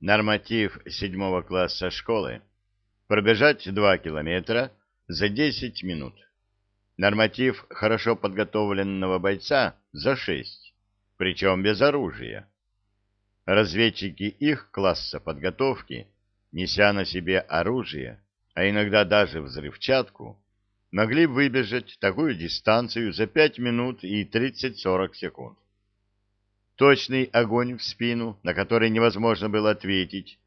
Норматив седьмого класса школы. Пробежать два километра за 10 минут. Норматив хорошо подготовленного бойца за 6, причем без оружия. Разведчики их класса подготовки, неся на себе оружие, а иногда даже взрывчатку, могли выбежать такую дистанцию за 5 минут и 30-40 секунд. Точный огонь в спину, на который невозможно было ответить,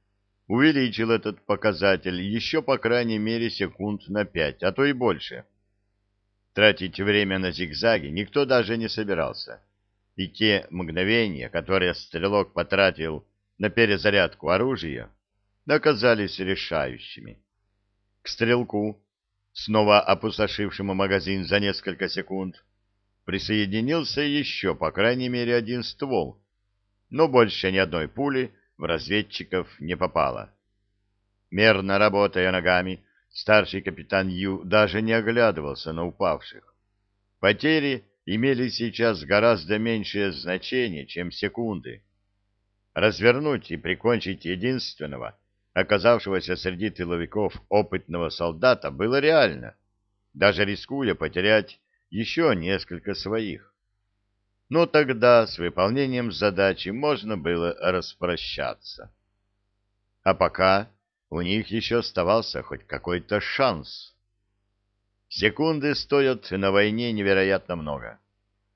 увеличил этот показатель еще по крайней мере секунд на 5, а то и больше. Tратить время на зигзаги никто даже не собирался. И те мгновения, которые стрелок потратил на перезарядку оружия, оказались решающими. К стрелку, снова опустошившему магазин за несколько секунд, присоединился еще по крайней мере один ствол, но больше ни одной пули в разведчиков не попало. Мерно работая ногами, старший капитан Ю даже не оглядывался на упавших. Потери имели сейчас гораздо меньшее значение, чем секунды. Развернуть и прикончить единственного, оказавшегося среди тыловиков опытного солдата, было реально, даже рискуя потерять еще несколько своих. Но тогда с выполнением задачи можно было распрощаться. А пока у них еще оставался хоть какой-то шанс. Секунды стоят на войне невероятно много.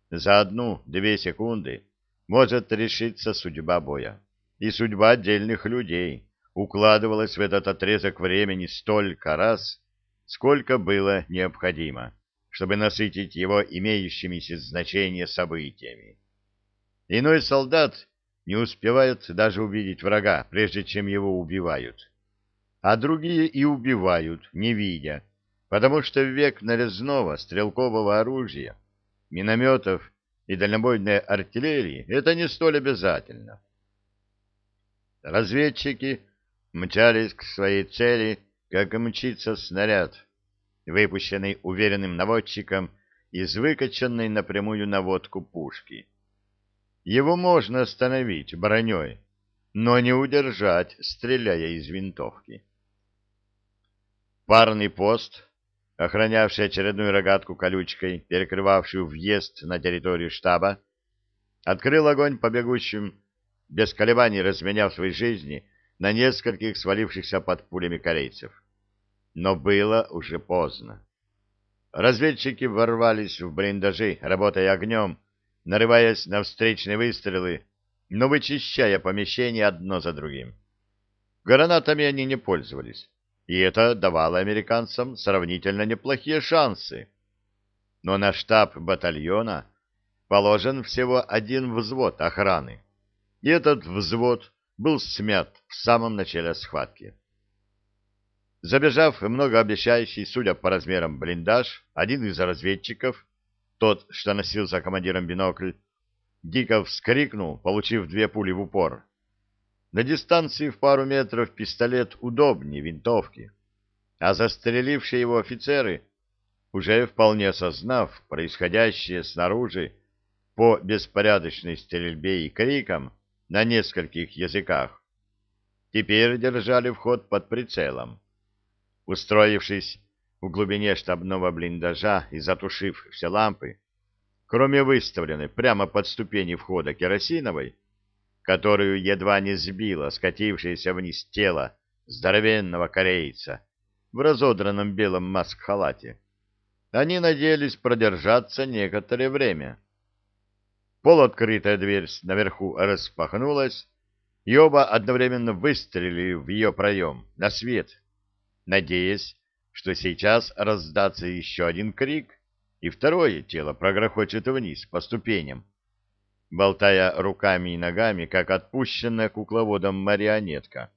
За одну-две секунды может решиться судьба боя. И судьба отдельных людей укладывалась в этот отрезок времени столько раз, сколько было необходимо чтобы насытить его имеющимися значение событиями. Иной солдат не успевает даже увидеть врага, прежде чем его убивают. А другие и убивают, не видя, потому что век нарезного стрелкового оружия, минометов и дальнобойной артиллерии это не столь обязательно. Разведчики мчались к своей цели, как мчится снаряд, выпущенный уверенным наводчиком из выкачанной напрямую наводку пушки. Его можно остановить броней, но не удержать, стреляя из винтовки. Парный пост, охранявший очередную рогатку колючкой, перекрывавшую въезд на территорию штаба, открыл огонь по бегущим, без колебаний разменяв свои жизни на нескольких свалившихся под пулями корейцев но было уже поздно. Разведчики ворвались в блиндажи, работая огнем, нарываясь на встречные выстрелы, но вычищая помещения одно за другим. Гранатами они не пользовались, и это давало американцам сравнительно неплохие шансы. Но на штаб батальона положен всего один взвод охраны, и этот взвод был смят в самом начале схватки. Забежав в многообещающий, судя по размерам, блиндаж, один из разведчиков, тот, что носил за командиром бинокль, дико вскрикнул, получив две пули в упор. На дистанции в пару метров пистолет удобнее винтовки, а застрелившие его офицеры, уже вполне осознав происходящее снаружи по беспорядочной стрельбе и крикам на нескольких языках, теперь держали вход под прицелом. Устроившись в глубине штабного блиндажа и затушив все лампы, кроме выставленной прямо под ступени входа керосиновой, которую едва не сбило скатившееся вниз тело здоровенного корейца в разодранном белом маск-халате, они надеялись продержаться некоторое время. Полуоткрытая дверь наверху распахнулась, и оба одновременно выстрелили в ее проем, на свет, надеясь, что сейчас раздастся еще один крик, и второе тело прогрохочет вниз по ступеням, болтая руками и ногами, как отпущенная кукловодом марионетка.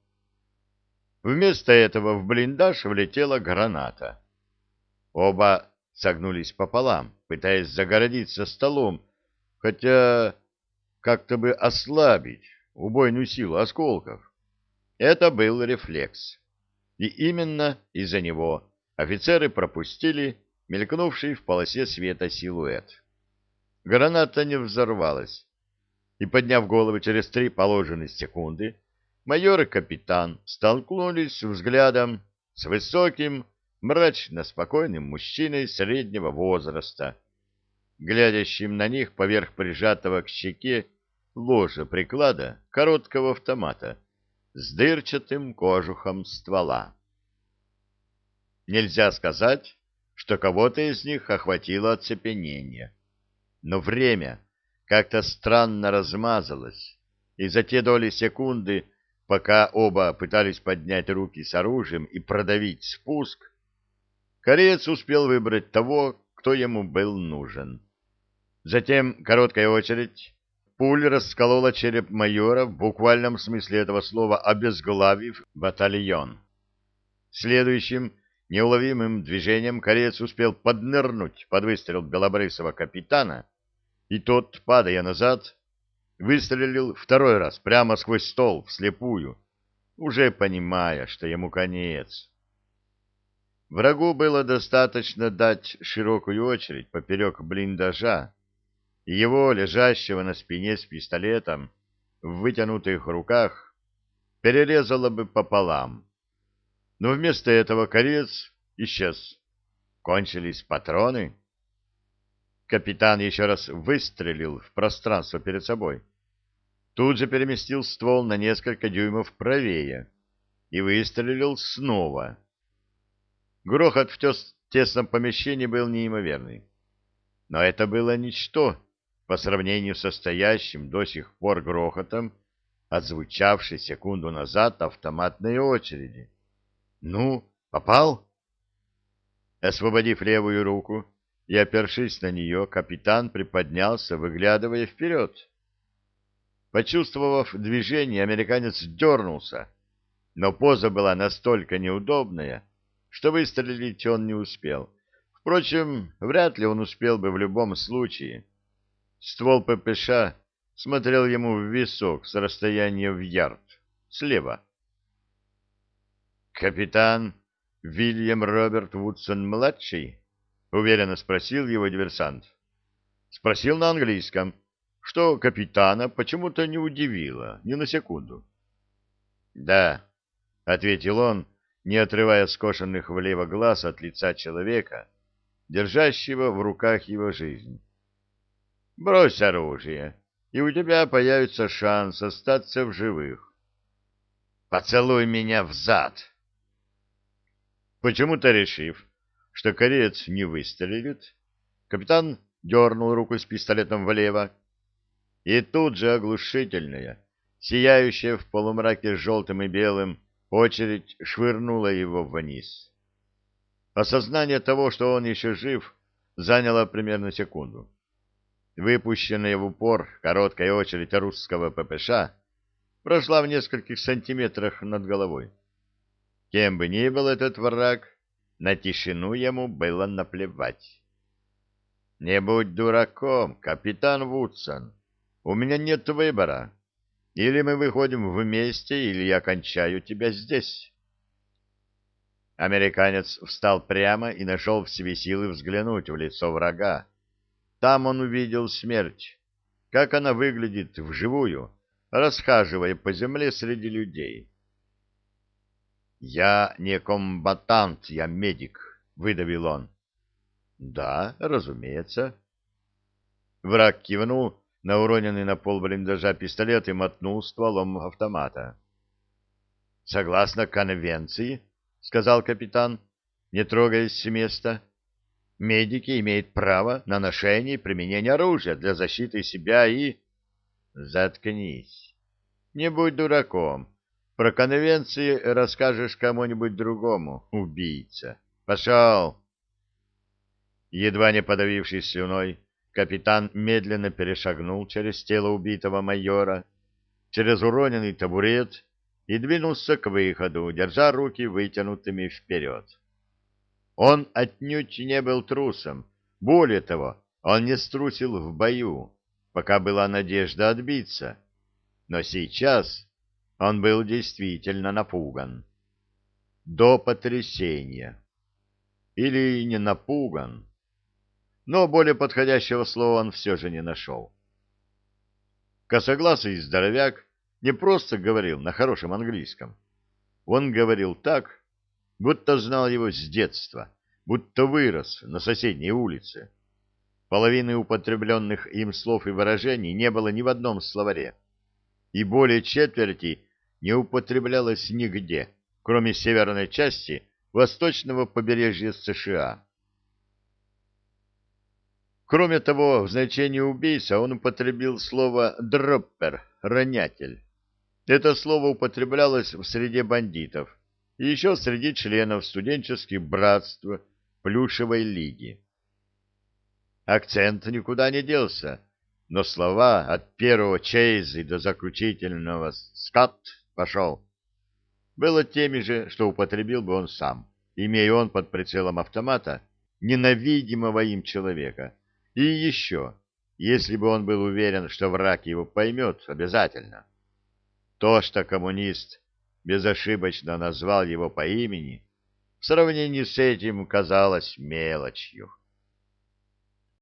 Вместо этого в блиндаж влетела граната. Оба согнулись пополам, пытаясь загородиться столом, хотя как-то бы ослабить убойную силу осколков. Это был рефлекс. И именно из-за него офицеры пропустили мелькнувший в полосе света силуэт. Граната не взорвалась, и, подняв голову через три положенные секунды, майор и капитан столкнулись взглядом с высоким, мрачно-спокойным мужчиной среднего возраста, глядящим на них поверх прижатого к щеке ложа приклада короткого автомата с дырчатым кожухом ствола. Нельзя сказать, что кого-то из них охватило оцепенение, но время как-то странно размазалось, и за те доли секунды, пока оба пытались поднять руки с оружием и продавить спуск, кореец успел выбрать того, кто ему был нужен. Затем короткая очередь Пуль расколола череп майора в буквальном смысле этого слова, обезглавив батальон. Следующим неуловимым движением кореец успел поднырнуть под выстрел белобрысого капитана, и тот, падая назад, выстрелил второй раз прямо сквозь стол, вслепую, уже понимая, что ему конец. Врагу было достаточно дать широкую очередь поперек блиндажа, его, лежащего на спине с пистолетом, в вытянутых руках, перерезало бы пополам. Но вместо этого корец исчез. Кончились патроны. Капитан еще раз выстрелил в пространство перед собой. Тут же переместил ствол на несколько дюймов правее и выстрелил снова. Грохот в тесном помещении был неимоверный. Но это было ничто по сравнению с стоящим до сих пор грохотом, отзвучавшей секунду назад автоматной очереди. «Ну, попал?» Освободив левую руку и опершись на нее, капитан приподнялся, выглядывая вперед. Почувствовав движение, американец дернулся, но поза была настолько неудобная, что выстрелить он не успел. Впрочем, вряд ли он успел бы в любом случае. Ствол ППШ смотрел ему в висок с расстояния в ярд, слева. «Капитан Вильям Роберт Вудсон-младший?» — уверенно спросил его диверсант. Спросил на английском, что капитана почему-то не удивило, ни на секунду. «Да», — ответил он, не отрывая скошенных влево глаз от лица человека, держащего в руках его жизнь. Брось оружие, и у тебя появится шанс остаться в живых. Поцелуй меня в зад. Почему-то решив, что кореец не выстрелит, капитан дернул руку с пистолетом влево, и тут же оглушительная, сияющая в полумраке желтым и белым, очередь швырнула его вниз. Осознание того, что он еще жив, заняло примерно секунду. Выпущенная в упор короткая очередь русского ППШ прошла в нескольких сантиметрах над головой. Кем бы ни был этот враг, на тишину ему было наплевать. «Не будь дураком, капитан Вудсон. У меня нет выбора. Или мы выходим вместе, или я кончаю тебя здесь». Американец встал прямо и нашел в себе силы взглянуть в лицо врага. Там он увидел смерть, как она выглядит вживую, расхаживая по земле среди людей. «Я не комбатант, я медик», — выдавил он. «Да, разумеется». Враг кивнул на уроненный на пол блиндажа пистолет и мотнул стволом автомата. «Согласно конвенции», — сказал капитан, не трогаясь с места, — Медики имеют право на ношение и применение оружия для защиты себя и... Заткнись. Не будь дураком. Про конвенции расскажешь кому-нибудь другому, убийца. Пошел. Едва не подавившись слюной, капитан медленно перешагнул через тело убитого майора, через уроненный табурет и двинулся к выходу, держа руки вытянутыми вперед. Он отнюдь не был трусом. Более того, он не струсил в бою, пока была надежда отбиться. Но сейчас он был действительно напуган. До потрясения. Или не напуган. Но более подходящего слова он все же не нашел. Косоглазый здоровяк не просто говорил на хорошем английском. Он говорил так, будто знал его с детства, будто вырос на соседней улице. Половины употребленных им слов и выражений не было ни в одном словаре, и более четверти не употреблялось нигде, кроме северной части восточного побережья США. Кроме того, в значении убийца он употребил слово «дроппер» — «ронятель». Это слово употреблялось в среде бандитов и еще среди членов студенческих братств Плюшевой лиги. Акцент никуда не делся, но слова от первого чейза до заключительного «скат» пошел было теми же, что употребил бы он сам, имея он под прицелом автомата ненавидимого им человека. И еще, если бы он был уверен, что враг его поймет обязательно. То, что коммунист безошибочно назвал его по имени, в сравнении с этим казалось мелочью.